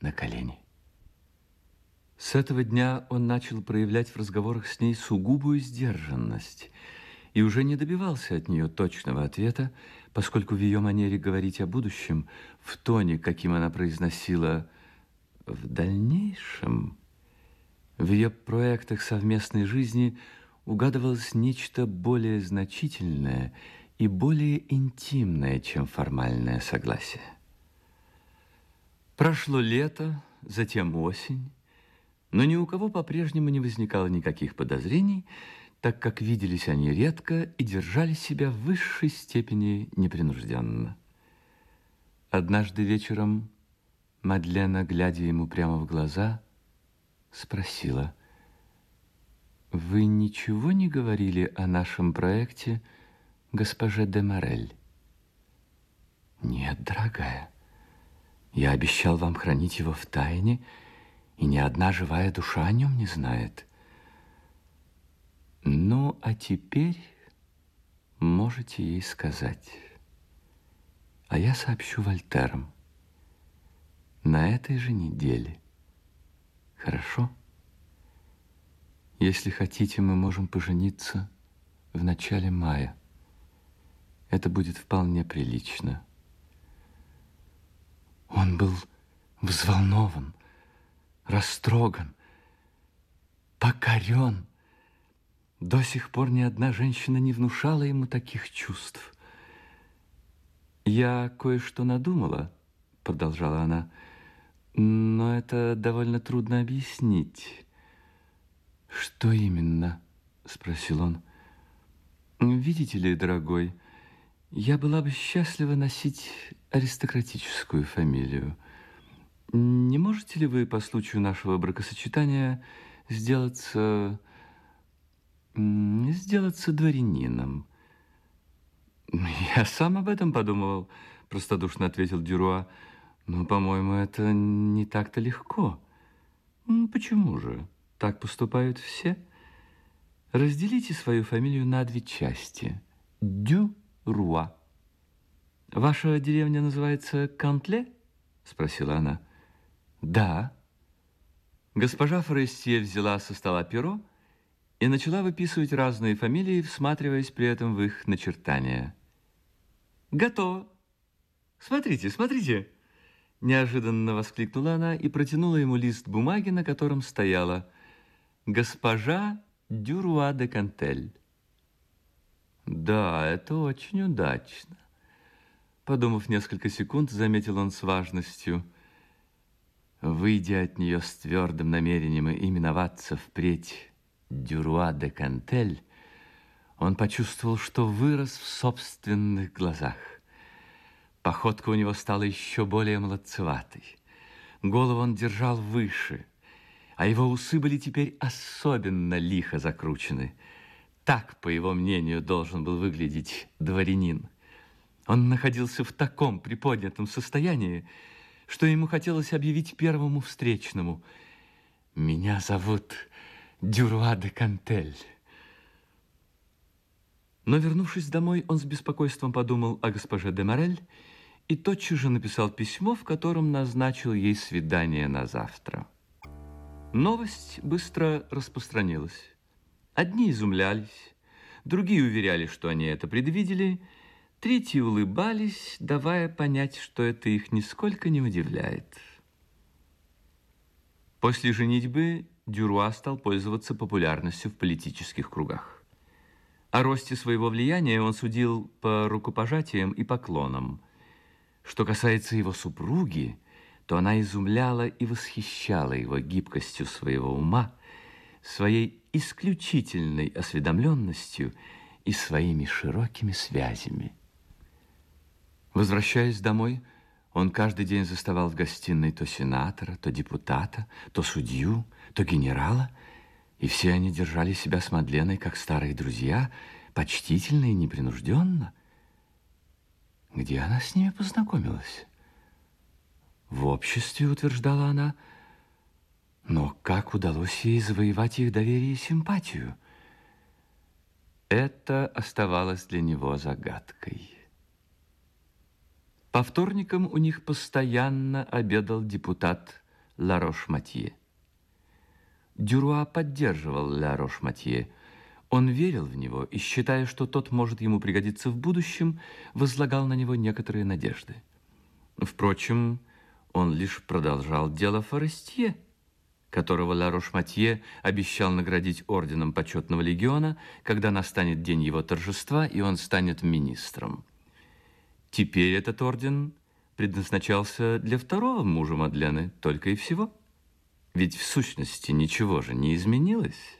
на колени. С этого дня он начал проявлять в разговорах с ней сугубую сдержанность и уже не добивался от нее точного ответа, поскольку в ее манере говорить о будущем, в тоне, каким она произносила «в дальнейшем», в ее проектах совместной жизни угадывалось нечто более значительное и более интимное, чем формальное согласие. Прошло лето, затем осень, но ни у кого по-прежнему не возникало никаких подозрений, так как виделись они редко и держали себя в высшей степени непринужденно. Однажды вечером Мадлена, глядя ему прямо в глаза, спросила, «Вы ничего не говорили о нашем проекте госпоже де Морель?» «Нет, дорогая, я обещал вам хранить его в тайне, и ни одна живая душа о нем не знает». Ну, а теперь можете ей сказать. А я сообщу Вольтерам. На этой же неделе. Хорошо? Если хотите, мы можем пожениться в начале мая. Это будет вполне прилично. Он был взволнован, растроган, покорен. До сих пор ни одна женщина не внушала ему таких чувств. «Я кое-что надумала», — продолжала она, «но это довольно трудно объяснить». «Что именно?» — спросил он. «Видите ли, дорогой, я была бы счастлива носить аристократическую фамилию. Не можете ли вы по случаю нашего бракосочетания сделаться сделаться дворянином. Я сам об этом подумывал, простодушно ответил Дюруа. Но, по-моему, это не так-то легко. Почему же? Так поступают все. Разделите свою фамилию на две части. Дюруа. Ваша деревня называется Кантле? Спросила она. Да. Госпожа Форестье взяла со стола перо и начала выписывать разные фамилии, всматриваясь при этом в их начертания. «Готово! Смотрите, смотрите!» Неожиданно воскликнула она и протянула ему лист бумаги, на котором стояла «Госпожа Дюруа де Кантель». «Да, это очень удачно», — подумав несколько секунд, заметил он с важностью. Выйдя от нее с твердым намерением именоваться впредь Дюруа де Кантель, он почувствовал, что вырос в собственных глазах. Походка у него стала еще более молодцеватой. Голову он держал выше, а его усы были теперь особенно лихо закручены. Так, по его мнению, должен был выглядеть дворянин. Он находился в таком приподнятом состоянии, что ему хотелось объявить первому встречному «Меня зовут Дюруа де Кантель. Но, вернувшись домой, он с беспокойством подумал о госпоже де Морель и тотчас же написал письмо, в котором назначил ей свидание на завтра. Новость быстро распространилась. Одни изумлялись, другие уверяли, что они это предвидели, третьи улыбались, давая понять, что это их нисколько не удивляет. После женитьбы Дюруа стал пользоваться популярностью в политических кругах. О росте своего влияния он судил по рукопожатиям и поклонам. Что касается его супруги, то она изумляла и восхищала его гибкостью своего ума, своей исключительной осведомленностью и своими широкими связями. Возвращаясь домой, он каждый день заставал в гостиной то сенатора, то депутата, то судью, то генерала, и все они держали себя с Мадленой как старые друзья, почтительно и непринужденно. Где она с ними познакомилась? В обществе, утверждала она, но как удалось ей завоевать их доверие и симпатию? Это оставалось для него загадкой. По вторникам у них постоянно обедал депутат Ларош-Матье. Дюруа поддерживал Ларош-Матье. Он верил в него и, считая, что тот может ему пригодиться в будущем, возлагал на него некоторые надежды. Впрочем, он лишь продолжал дело Форестье, которого Ларош-Матье обещал наградить орденом почетного легиона, когда настанет день его торжества, и он станет министром. Теперь этот орден предназначался для второго мужа Мадлены, только и всего. Ведь в сущности ничего же не изменилось.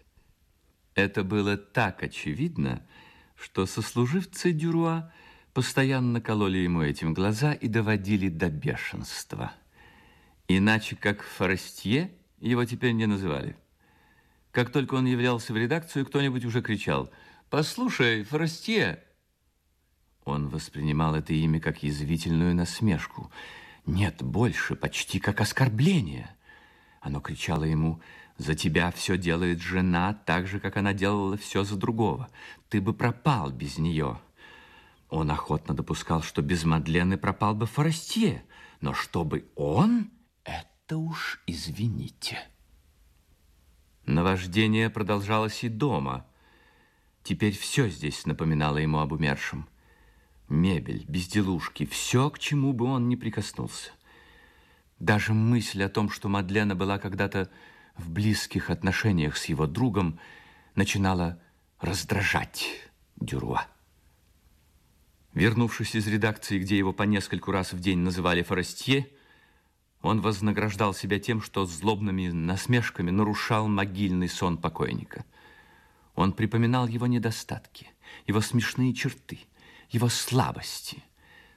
Это было так очевидно, что сослуживцы Дюруа постоянно кололи ему этим глаза и доводили до бешенства. Иначе как Форестье его теперь не называли. Как только он являлся в редакцию, кто-нибудь уже кричал «Послушай, Форестье!» Он воспринимал это имя как язвительную насмешку. Нет, больше, почти как оскорбление. Оно кричало ему «За тебя все делает жена, так же, как она делала все за другого. Ты бы пропал без нее». Он охотно допускал, что без Мадлены пропал бы Форестье, но чтобы он, это уж извините. Наваждение продолжалось и дома. Теперь все здесь напоминало ему об умершем. Мебель, безделушки, все, к чему бы он ни прикоснулся. Даже мысль о том, что Мадлена была когда-то в близких отношениях с его другом, начинала раздражать Дюруа. Вернувшись из редакции, где его по нескольку раз в день называли Форестье, он вознаграждал себя тем, что злобными насмешками нарушал могильный сон покойника. Он припоминал его недостатки, его смешные черты, его слабости.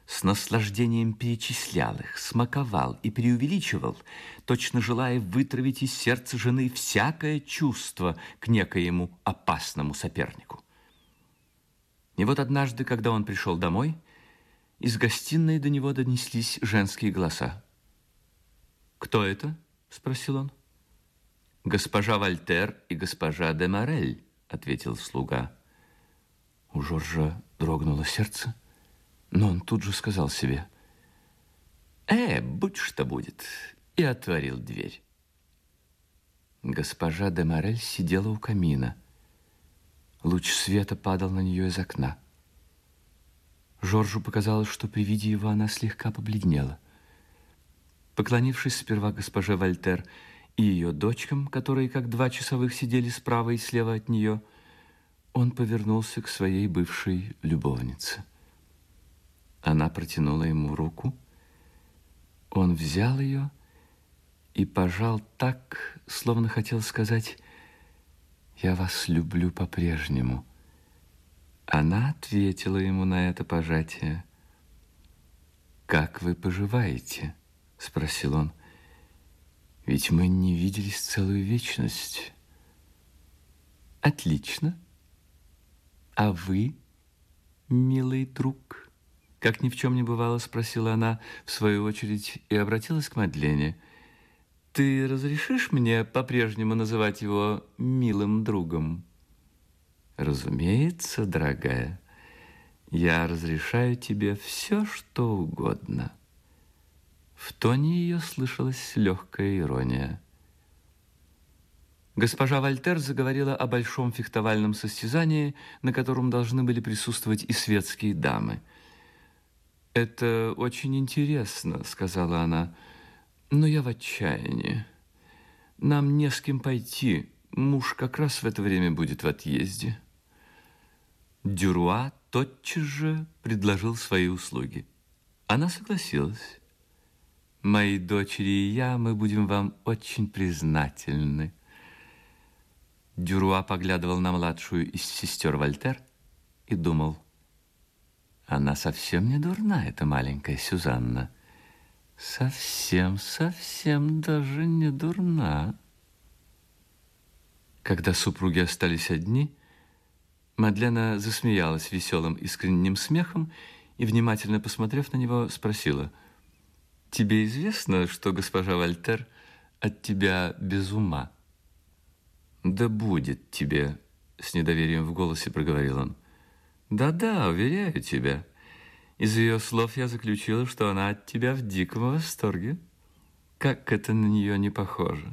С наслаждением перечислял их, смаковал и преувеличивал, точно желая вытравить из сердца жены всякое чувство к некоему опасному сопернику. И вот однажды, когда он пришел домой, из гостиной до него донеслись женские голоса. «Кто это?» – спросил он. «Госпожа Вольтер и госпожа де Морель», – ответил слуга. У Жоржа дрогнуло сердце, но он тут же сказал себе, «Э, будь что будет», и отворил дверь. Госпожа де Морель сидела у камина – Луч света падал на нее из окна. Жоржу показалось, что при виде его она слегка побледнела. Поклонившись сперва госпоже Вольтер и ее дочкам, которые как два часовых сидели справа и слева от нее, он повернулся к своей бывшей любовнице. Она протянула ему руку. Он взял ее и пожал так, словно хотел сказать я вас люблю по-прежнему. Она ответила ему на это пожатие. «Как вы поживаете?» — спросил он. «Ведь мы не виделись целую вечность». «Отлично. А вы, милый друг?» Как ни в чем не бывало, спросила она, в свою очередь, и обратилась к Мадлене – ты разрешишь мне по-прежнему называть его милым другом? Разумеется, дорогая. Я разрешаю тебе все, что угодно. В тоне ее слышалась легкая ирония. Госпожа Вольтер заговорила о большом фехтовальном состязании, на котором должны были присутствовать и светские дамы. «Это очень интересно», — сказала она, — но я в отчаянии. Нам не с кем пойти. Муж как раз в это время будет в отъезде. Дюруа тотчас же предложил свои услуги. Она согласилась. Мои дочери и я, мы будем вам очень признательны. Дюруа поглядывал на младшую из сестер Вольтер и думал, она совсем не дурна, эта маленькая Сюзанна. Совсем, совсем даже не дурна. Когда супруги остались одни, Мадлена засмеялась веселым искренним смехом и, внимательно посмотрев на него, спросила, «Тебе известно, что госпожа Вольтер от тебя без ума?» «Да будет тебе», — с недоверием в голосе проговорил он. «Да-да, уверяю тебя». Из ее слов я заключила, что она от тебя в диком восторге. Как это на нее не похоже.